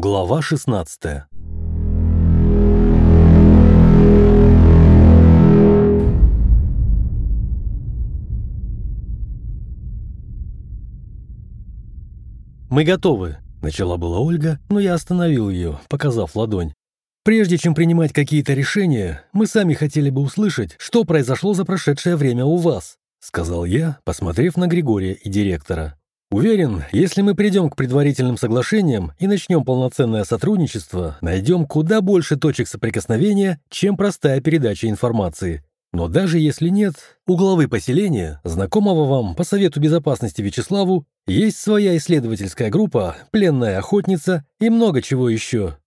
Глава 16 «Мы готовы», — начала была Ольга, но я остановил ее, показав ладонь. «Прежде чем принимать какие-то решения, мы сами хотели бы услышать, что произошло за прошедшее время у вас», — сказал я, посмотрев на Григория и директора. Уверен, если мы придем к предварительным соглашениям и начнем полноценное сотрудничество, найдем куда больше точек соприкосновения, чем простая передача информации. Но даже если нет, у главы поселения, знакомого вам по Совету безопасности Вячеславу, есть своя исследовательская группа, пленная охотница и много чего еще.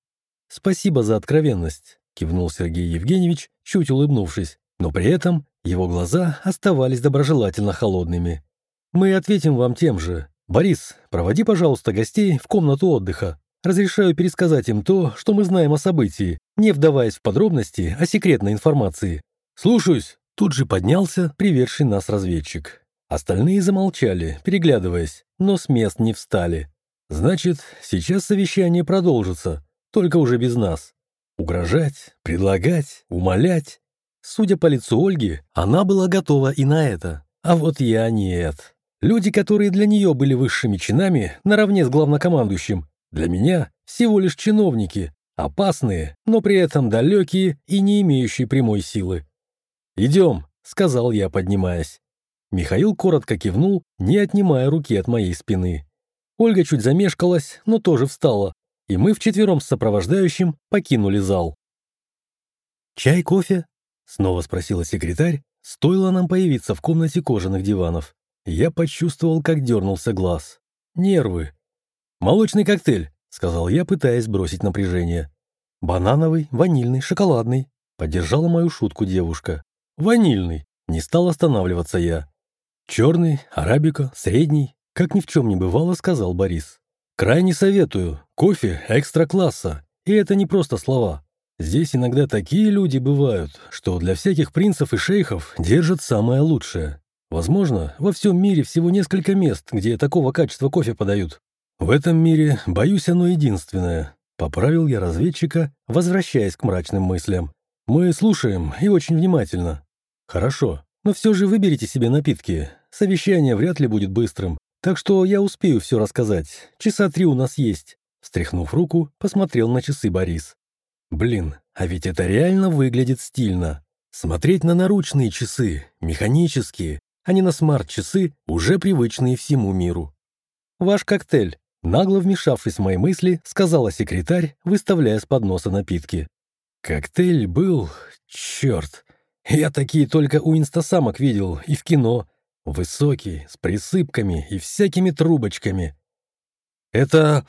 Спасибо за откровенность, кивнул Сергей Евгеньевич, чуть улыбнувшись, но при этом его глаза оставались доброжелательно холодными. Мы ответим вам тем же. «Борис, проводи, пожалуйста, гостей в комнату отдыха. Разрешаю пересказать им то, что мы знаем о событии, не вдаваясь в подробности о секретной информации». «Слушаюсь!» Тут же поднялся приведший нас разведчик. Остальные замолчали, переглядываясь, но с мест не встали. «Значит, сейчас совещание продолжится, только уже без нас. Угрожать, предлагать, умолять. Судя по лицу Ольги, она была готова и на это. А вот я нет. Люди, которые для нее были высшими чинами, наравне с главнокомандующим, для меня всего лишь чиновники, опасные, но при этом далекие и не имеющие прямой силы. «Идем», — сказал я, поднимаясь. Михаил коротко кивнул, не отнимая руки от моей спины. Ольга чуть замешкалась, но тоже встала, и мы вчетвером с сопровождающим покинули зал. «Чай, кофе?» — снова спросила секретарь, стоило нам появиться в комнате кожаных диванов. Я почувствовал, как дернулся глаз. Нервы. «Молочный коктейль», — сказал я, пытаясь бросить напряжение. «Банановый, ванильный, шоколадный», — поддержала мою шутку девушка. «Ванильный», — не стал останавливаться я. «Черный, арабика, средний», — как ни в чем не бывало, сказал Борис. «Крайне советую. Кофе экстра-класса. И это не просто слова. Здесь иногда такие люди бывают, что для всяких принцев и шейхов держат самое лучшее. Возможно, во всем мире всего несколько мест, где такого качества кофе подают. В этом мире, боюсь, оно единственное. Поправил я разведчика, возвращаясь к мрачным мыслям. Мы слушаем и очень внимательно. Хорошо, но все же выберите себе напитки. Совещание вряд ли будет быстрым. Так что я успею все рассказать. Часа три у нас есть. Встряхнув руку, посмотрел на часы Борис. Блин, а ведь это реально выглядит стильно. Смотреть на наручные часы, механические, а не на смарт-часы, уже привычные всему миру. «Ваш коктейль», нагло вмешавшись в мои мысли, сказала секретарь, выставляя с подноса напитки. Коктейль был... черт. Я такие только у инстасамок видел и в кино. Высокий, с присыпками и всякими трубочками. «Это...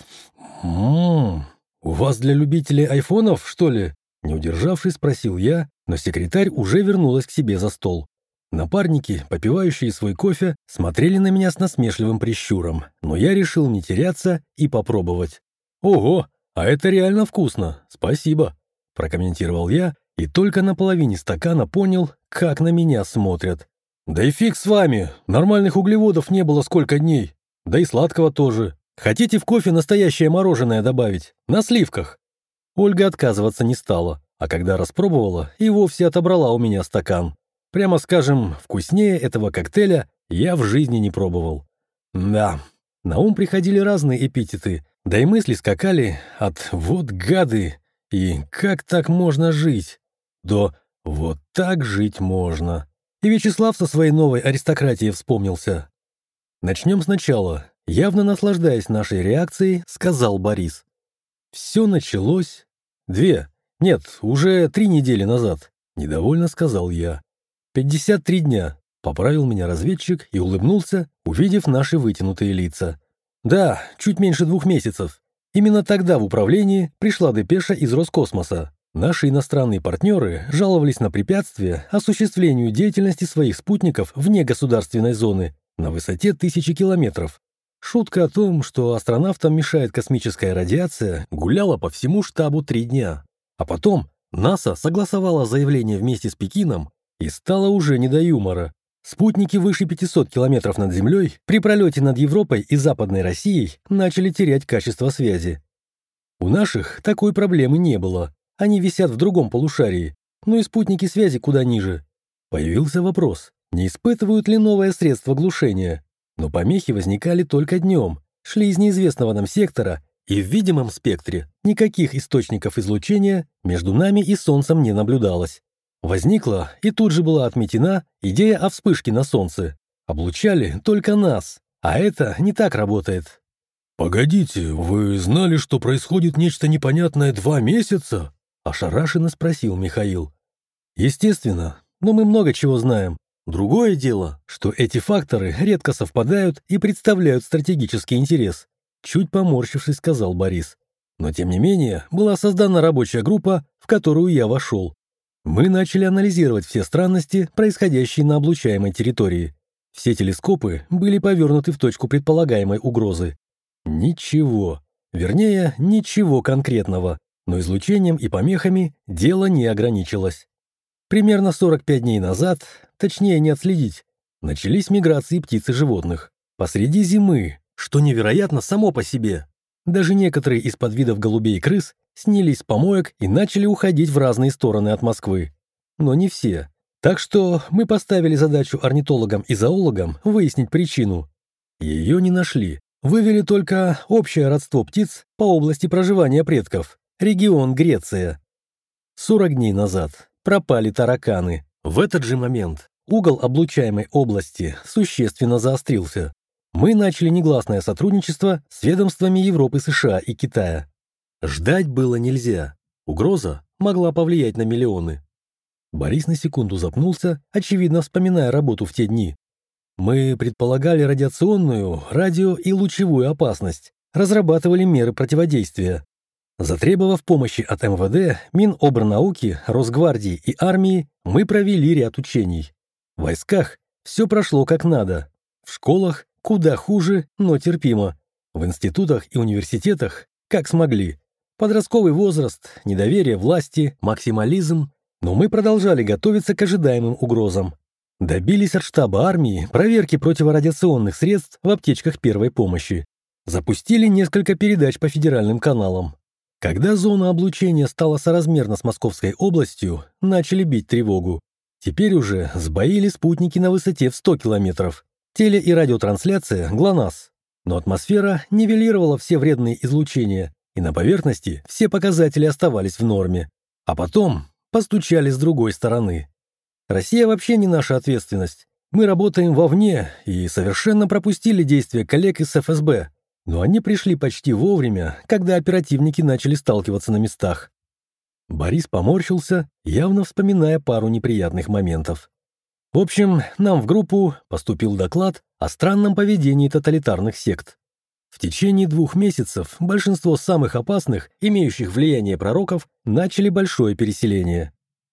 М -м, у вас для любителей айфонов, что ли?» Не удержавшись, спросил я, но секретарь уже вернулась к себе за стол. Напарники, попивающие свой кофе, смотрели на меня с насмешливым прищуром, но я решил не теряться и попробовать. «Ого, а это реально вкусно, спасибо», – прокомментировал я и только на половине стакана понял, как на меня смотрят. «Да и фиг с вами, нормальных углеводов не было сколько дней, да и сладкого тоже. Хотите в кофе настоящее мороженое добавить? На сливках?» Ольга отказываться не стала, а когда распробовала, и вовсе отобрала у меня стакан. Прямо скажем, вкуснее этого коктейля я в жизни не пробовал. Да, на ум приходили разные эпитеты, да и мысли скакали от «вот гады» и «как так можно жить?» до «вот так жить можно». И Вячеслав со своей новой аристократией вспомнился. Начнем сначала. Явно наслаждаясь нашей реакцией, сказал Борис. Все началось... Две. Нет, уже три недели назад. Недовольно сказал я. «Пятьдесят три дня», — поправил меня разведчик и улыбнулся, увидев наши вытянутые лица. «Да, чуть меньше двух месяцев. Именно тогда в управлении пришла депеша из Роскосмоса. Наши иностранные партнеры жаловались на препятствия осуществлению деятельности своих спутников вне государственной зоны на высоте тысячи километров. Шутка о том, что астронавтам мешает космическая радиация, гуляла по всему штабу три дня. А потом НАСА согласовала заявление вместе с Пекином и стало уже не до юмора. Спутники выше 500 километров над Землей при пролете над Европой и Западной Россией начали терять качество связи. У наших такой проблемы не было. Они висят в другом полушарии, но и спутники связи куда ниже. Появился вопрос, не испытывают ли новое средство глушения. Но помехи возникали только днем, шли из неизвестного нам сектора, и в видимом спектре никаких источников излучения между нами и Солнцем не наблюдалось. Возникла и тут же была отметена идея о вспышке на Солнце. Облучали только нас, а это не так работает. «Погодите, вы знали, что происходит нечто непонятное два месяца?» – ошарашенно спросил Михаил. «Естественно, но мы много чего знаем. Другое дело, что эти факторы редко совпадают и представляют стратегический интерес», чуть поморщившись, сказал Борис. Но тем не менее, была создана рабочая группа, в которую я вошел. Мы начали анализировать все странности, происходящие на облучаемой территории. Все телескопы были повернуты в точку предполагаемой угрозы. Ничего. Вернее, ничего конкретного. Но излучением и помехами дело не ограничилось. Примерно 45 дней назад, точнее не отследить, начались миграции птиц и животных. Посреди зимы, что невероятно само по себе. Даже некоторые из подвидов голубей и крыс снялись с помоек и начали уходить в разные стороны от Москвы. Но не все. Так что мы поставили задачу орнитологам и зоологам выяснить причину. Ее не нашли. Вывели только общее родство птиц по области проживания предков. Регион Греция. 40 дней назад пропали тараканы. В этот же момент угол облучаемой области существенно заострился. Мы начали негласное сотрудничество с ведомствами Европы, США и Китая. Ждать было нельзя. Угроза могла повлиять на миллионы. Борис на секунду запнулся, очевидно вспоминая работу в те дни. Мы предполагали радиационную, радио и лучевую опасность, разрабатывали меры противодействия. Затребовав помощи от МВД, Минобрнауки, Росгвардии и армии, мы провели ряд учений. В войсках все прошло как надо. В школах куда хуже, но терпимо. В институтах и университетах как смогли. Подростковый возраст, недоверие власти, максимализм. Но мы продолжали готовиться к ожидаемым угрозам. Добились от штаба армии проверки противорадиационных средств в аптечках первой помощи. Запустили несколько передач по федеральным каналам. Когда зона облучения стала соразмерна с Московской областью, начали бить тревогу. Теперь уже сбоили спутники на высоте в 100 километров. Теле- и радиотрансляция – ГЛОНАСС. Но атмосфера нивелировала все вредные излучения, и на поверхности все показатели оставались в норме. А потом постучали с другой стороны. Россия вообще не наша ответственность. Мы работаем вовне и совершенно пропустили действия коллег из ФСБ. Но они пришли почти вовремя, когда оперативники начали сталкиваться на местах. Борис поморщился, явно вспоминая пару неприятных моментов. В общем, нам в группу поступил доклад о странном поведении тоталитарных сект. В течение двух месяцев большинство самых опасных, имеющих влияние пророков, начали большое переселение.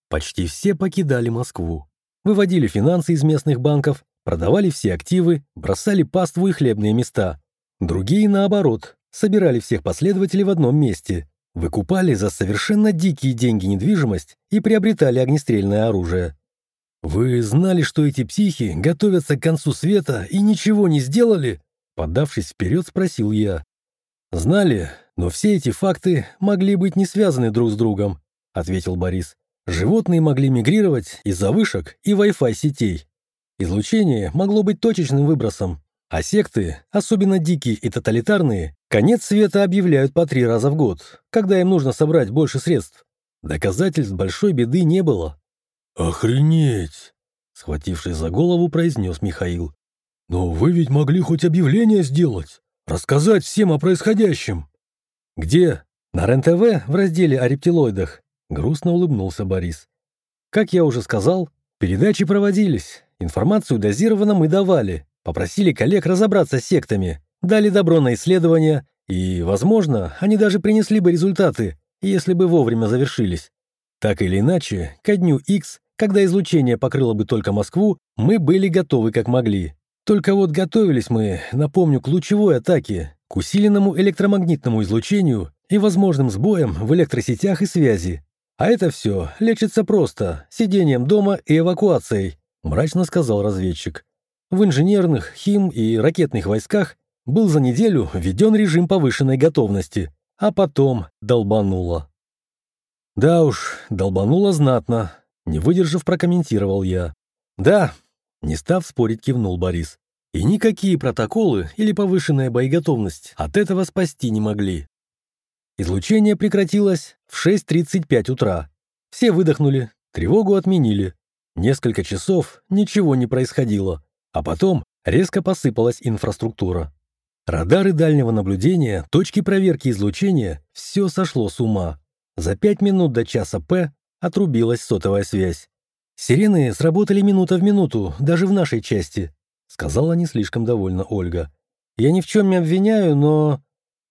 Почти все покидали Москву. Выводили финансы из местных банков, продавали все активы, бросали паству и хлебные места. Другие, наоборот, собирали всех последователей в одном месте, выкупали за совершенно дикие деньги недвижимость и приобретали огнестрельное оружие. «Вы знали, что эти психи готовятся к концу света и ничего не сделали?» Подавшись вперед, спросил я. «Знали, но все эти факты могли быть не связаны друг с другом», ответил Борис. «Животные могли мигрировать из-за вышек и Wi-Fi сетей. Излучение могло быть точечным выбросом, а секты, особенно дикие и тоталитарные, конец света объявляют по три раза в год, когда им нужно собрать больше средств. Доказательств большой беды не было». «Охренеть!» Схватившись за голову, произнес Михаил. «Но вы ведь могли хоть объявление сделать, рассказать всем о происходящем». «Где?» «На РЕН-ТВ в разделе о рептилоидах», — грустно улыбнулся Борис. «Как я уже сказал, передачи проводились, информацию дозированно мы давали, попросили коллег разобраться с сектами, дали добро на исследования, и, возможно, они даже принесли бы результаты, если бы вовремя завершились. Так или иначе, ко дню X, когда излучение покрыло бы только Москву, мы были готовы как могли. Только вот готовились мы, напомню, к лучевой атаке, к усиленному электромагнитному излучению и возможным сбоям в электросетях и связи. А это все лечится просто, сидением дома и эвакуацией, мрачно сказал разведчик. В инженерных, хим и ракетных войсках был за неделю введен режим повышенной готовности. а потом долбануло. Да уж, долбануло знатно, не выдержав, прокомментировал я. Да, не став спорить, кивнул Борис. И никакие протоколы или повышенная боеготовность от этого спасти не могли. Излучение прекратилось в 6.35 утра. Все выдохнули, тревогу отменили. Несколько часов ничего не происходило, а потом резко посыпалась инфраструктура. Радары дальнего наблюдения, точки проверки излучения – все сошло с ума. За пять минут до часа П отрубилась сотовая связь. Сирены сработали минута в минуту, даже в нашей части, сказала не слишком довольна Ольга. Я ни в чем не обвиняю, но...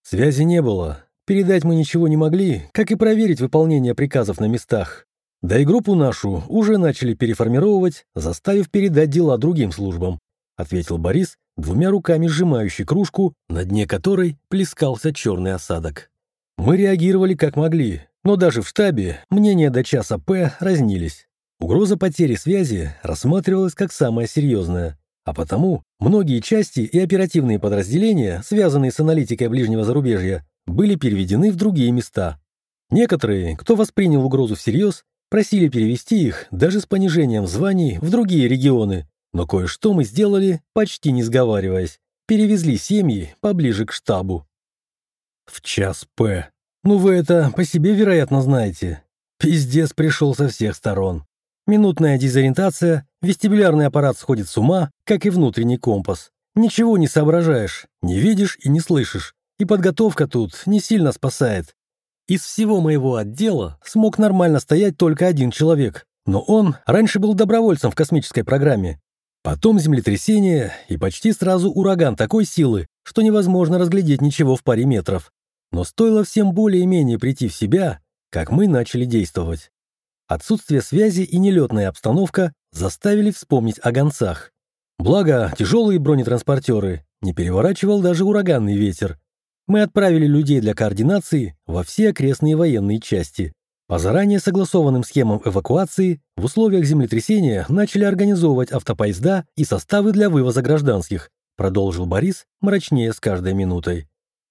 Связи не было. Передать мы ничего не могли, как и проверить выполнение приказов на местах. Да и группу нашу уже начали переформировать, заставив передать дела другим службам, ответил Борис, двумя руками сжимающий кружку, на дне которой плескался черный осадок. Мы реагировали как могли, но даже в штабе мнения до часа П разнились. Угроза потери связи рассматривалась как самая серьезная, а потому многие части и оперативные подразделения, связанные с аналитикой ближнего зарубежья, были переведены в другие места. Некоторые, кто воспринял угрозу всерьез, просили перевести их даже с понижением званий в другие регионы, но кое-что мы сделали, почти не сговариваясь, перевезли семьи поближе к штабу. В час П. Ну вы это по себе, вероятно, знаете. Пиздец пришел со всех сторон. Минутная дезориентация, вестибулярный аппарат сходит с ума, как и внутренний компас. Ничего не соображаешь, не видишь и не слышишь. И подготовка тут не сильно спасает. Из всего моего отдела смог нормально стоять только один человек, но он раньше был добровольцем в космической программе. Потом землетрясение и почти сразу ураган такой силы, что невозможно разглядеть ничего в паре метров. Но стоило всем более-менее прийти в себя, как мы начали действовать. Отсутствие связи и нелетная обстановка заставили вспомнить о гонцах. Благо, тяжелые бронетранспортеры не переворачивал даже ураганный ветер. Мы отправили людей для координации во все окрестные военные части. По заранее согласованным схемам эвакуации в условиях землетрясения начали организовывать автопоезда и составы для вывоза гражданских, продолжил Борис мрачнее с каждой минутой.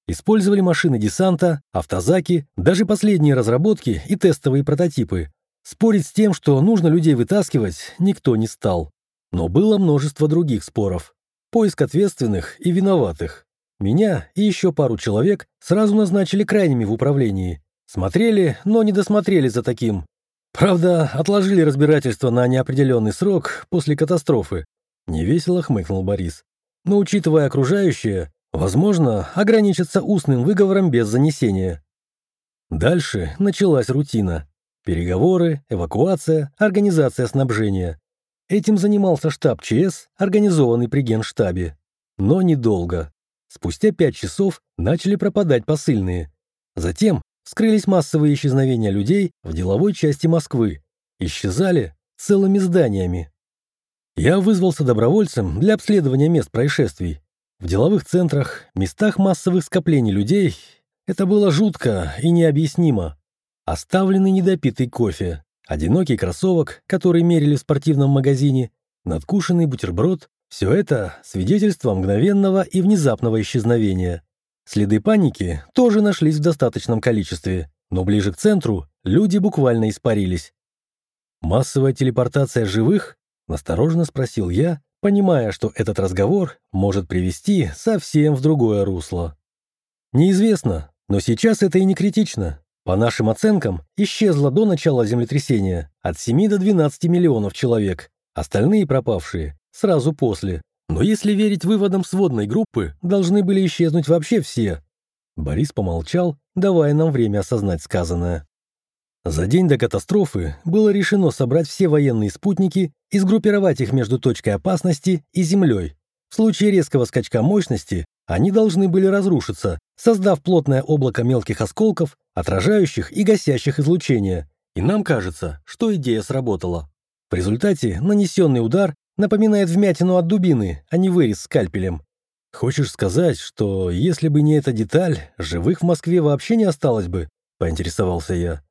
Использовали машины десанта, автозаки, даже последние разработки и тестовые прототипы. Спорить с тем, что нужно людей вытаскивать, никто не стал. Но было множество других споров. Поиск ответственных и виноватых. Меня и еще пару человек сразу назначили крайними в управлении. Смотрели, но не досмотрели за таким. Правда, отложили разбирательство на неопределенный срок после катастрофы. Невесело хмыкнул Борис. Но учитывая окружающее, возможно, ограничиться устным выговором без занесения. Дальше началась рутина. Переговоры, эвакуация, организация снабжения. Этим занимался штаб ЧС, организованный при Генштабе. Но недолго. Спустя пять часов начали пропадать посыльные. Затем скрылись массовые исчезновения людей в деловой части Москвы. Исчезали целыми зданиями. Я вызвался добровольцем для обследования мест происшествий. В деловых центрах, местах массовых скоплений людей это было жутко и необъяснимо. Оставленный недопитый кофе, одинокий кроссовок, который мерили в спортивном магазине, надкушенный бутерброд – все это свидетельство мгновенного и внезапного исчезновения. Следы паники тоже нашлись в достаточном количестве, но ближе к центру люди буквально испарились. «Массовая телепортация живых?» – настороженно спросил я, понимая, что этот разговор может привести совсем в другое русло. «Неизвестно, но сейчас это и не критично. По нашим оценкам, исчезло до начала землетрясения от 7 до 12 миллионов человек, остальные пропавшие сразу после. Но если верить выводам сводной группы, должны были исчезнуть вообще все. Борис помолчал, давая нам время осознать сказанное. За день до катастрофы было решено собрать все военные спутники и сгруппировать их между точкой опасности и Землей. В случае резкого скачка мощности они должны были разрушиться, создав плотное облако мелких осколков, отражающих и гасящих излучение. И нам кажется, что идея сработала. В результате нанесенный удар напоминает вмятину от дубины, а не вырез скальпелем. Хочешь сказать, что если бы не эта деталь, живых в Москве вообще не осталось бы? Поинтересовался я.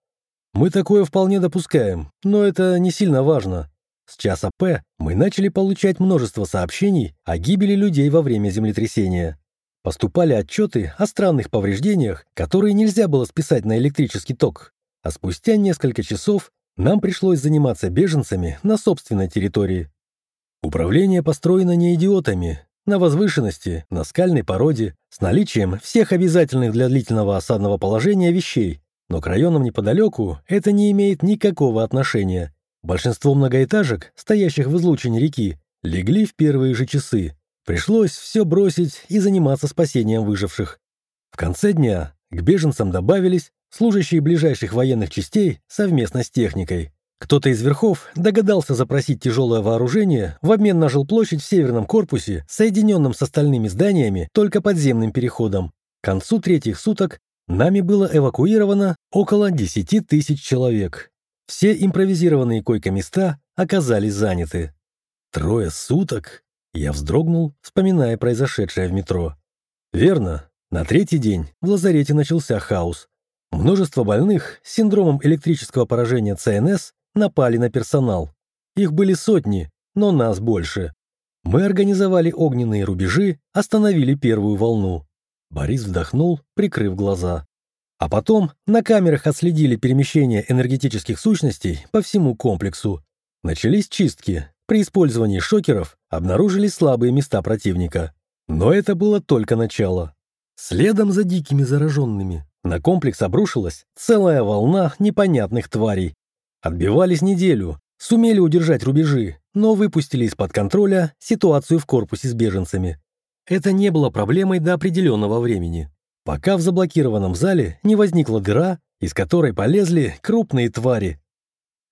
Мы такое вполне допускаем, но это не сильно важно. С часа П мы начали получать множество сообщений о гибели людей во время землетрясения. Поступали отчеты о странных повреждениях, которые нельзя было списать на электрический ток. А спустя несколько часов нам пришлось заниматься беженцами на собственной территории. Управление построено не идиотами, на возвышенности, на скальной породе, с наличием всех обязательных для длительного осадного положения вещей, но к районам неподалеку это не имеет никакого отношения. Большинство многоэтажек, стоящих в излучине реки, легли в первые же часы. Пришлось все бросить и заниматься спасением выживших. В конце дня к беженцам добавились служащие ближайших военных частей совместно с техникой. Кто-то из верхов догадался запросить тяжелое вооружение в обмен на жилплощадь в северном корпусе, соединенном с остальными зданиями только подземным переходом. К концу третьих суток нами было эвакуировано около 10 тысяч человек. Все импровизированные койко-места оказались заняты. Трое суток? Я вздрогнул, вспоминая произошедшее в метро. Верно, на третий день в лазарете начался хаос. Множество больных с синдромом электрического поражения ЦНС напали на персонал. Их были сотни, но нас больше. Мы организовали огненные рубежи, остановили первую волну. Борис вздохнул, прикрыв глаза. А потом на камерах отследили перемещение энергетических сущностей по всему комплексу. Начались чистки. При использовании шокеров обнаружили слабые места противника. Но это было только начало. Следом за дикими зараженными на комплекс обрушилась целая волна непонятных тварей, Отбивались неделю, сумели удержать рубежи, но выпустили из-под контроля ситуацию в корпусе с беженцами. Это не было проблемой до определенного времени, пока в заблокированном зале не возникла дыра, из которой полезли крупные твари.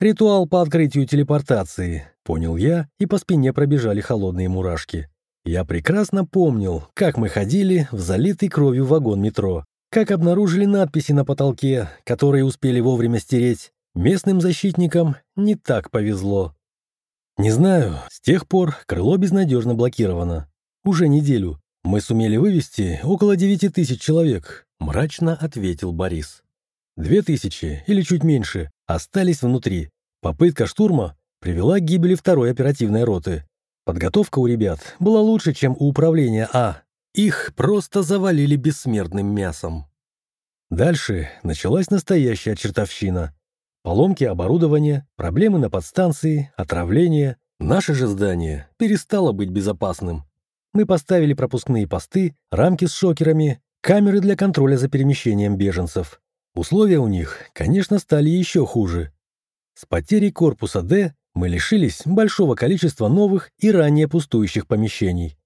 Ритуал по открытию телепортации, понял я, и по спине пробежали холодные мурашки. Я прекрасно помнил, как мы ходили в залитый кровью вагон метро, как обнаружили надписи на потолке, которые успели вовремя стереть, Местным защитникам не так повезло. Не знаю, с тех пор крыло безнадежно блокировано. Уже неделю. Мы сумели вывести около девяти тысяч человек, мрачно ответил Борис. Две тысячи или чуть меньше остались внутри. Попытка штурма привела к гибели второй оперативной роты. Подготовка у ребят была лучше, чем у управления А. Их просто завалили бессмертным мясом. Дальше началась настоящая чертовщина. Поломки оборудования, проблемы на подстанции, отравление. Наше же здание перестало быть безопасным. Мы поставили пропускные посты, рамки с шокерами, камеры для контроля за перемещением беженцев. Условия у них, конечно, стали еще хуже. С потерей корпуса «Д» мы лишились большого количества новых и ранее пустующих помещений.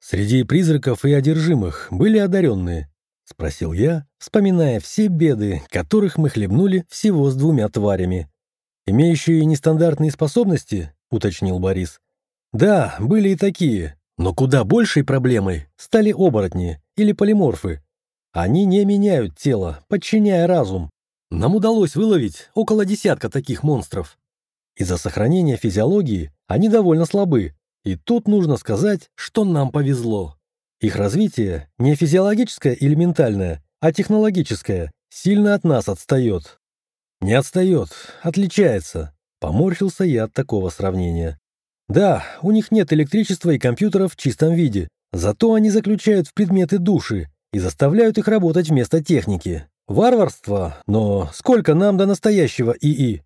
Среди призраков и одержимых были одаренные, — спросил я, вспоминая все беды, которых мы хлебнули всего с двумя тварями. «Имеющие нестандартные способности?» — уточнил Борис. «Да, были и такие, но куда большей проблемой стали оборотни или полиморфы. Они не меняют тело, подчиняя разум. Нам удалось выловить около десятка таких монстров. Из-за сохранения физиологии они довольно слабы, и тут нужно сказать, что нам повезло. Их развитие не физиологическое или ментальное, а технологическое, сильно от нас отстает. Не отстает, отличается. Поморщился я от такого сравнения. Да, у них нет электричества и компьютеров в чистом виде, зато они заключают в предметы души и заставляют их работать вместо техники. Варварство, но сколько нам до настоящего ИИ?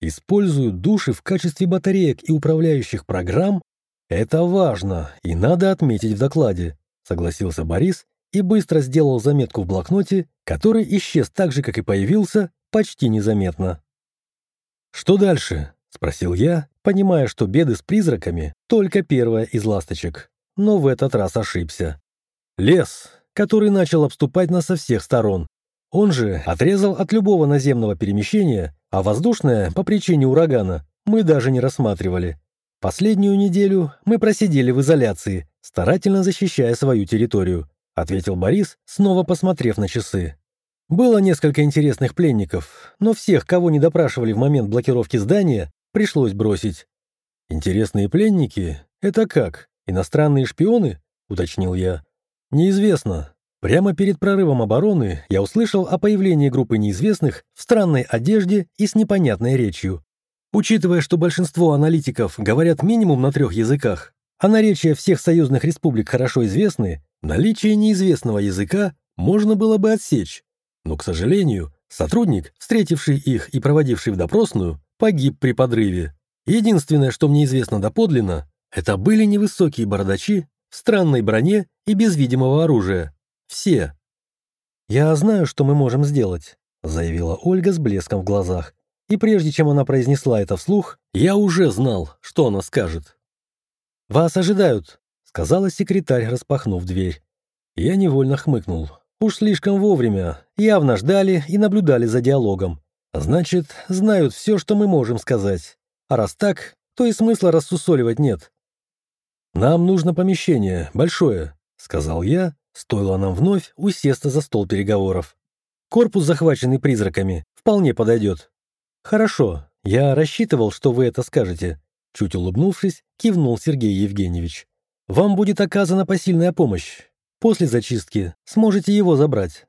Используют души в качестве батареек и управляющих программ «Это важно, и надо отметить в докладе», — согласился Борис и быстро сделал заметку в блокноте, который исчез так же, как и появился, почти незаметно. «Что дальше?» — спросил я, понимая, что беды с призраками — только первая из ласточек. Но в этот раз ошибся. Лес, который начал обступать нас со всех сторон. Он же отрезал от любого наземного перемещения, а воздушное, по причине урагана, мы даже не рассматривали. «Последнюю неделю мы просидели в изоляции, старательно защищая свою территорию», ответил Борис, снова посмотрев на часы. «Было несколько интересных пленников, но всех, кого не допрашивали в момент блокировки здания, пришлось бросить». «Интересные пленники? Это как? Иностранные шпионы?» — уточнил я. «Неизвестно. Прямо перед прорывом обороны я услышал о появлении группы неизвестных в странной одежде и с непонятной речью. Учитывая, что большинство аналитиков говорят минимум на трех языках, а наречия всех союзных республик хорошо известны, наличие неизвестного языка можно было бы отсечь. Но, к сожалению, сотрудник, встретивший их и проводивший в допросную, погиб при подрыве. Единственное, что мне известно доподлинно, это были невысокие бородачи в странной броне и без видимого оружия. Все. «Я знаю, что мы можем сделать», — заявила Ольга с блеском в глазах. И прежде чем она произнесла это вслух, я уже знал, что она скажет. «Вас ожидают», — сказала секретарь, распахнув дверь. Я невольно хмыкнул. Уж слишком вовремя, явно ждали и наблюдали за диалогом. Значит, знают все, что мы можем сказать. А раз так, то и смысла рассусоливать нет. «Нам нужно помещение, большое», — сказал я, стоило нам вновь усесться за стол переговоров. «Корпус, захваченный призраками, вполне подойдет». «Хорошо, я рассчитывал, что вы это скажете», — чуть улыбнувшись, кивнул Сергей Евгеньевич. «Вам будет оказана посильная помощь. После зачистки сможете его забрать.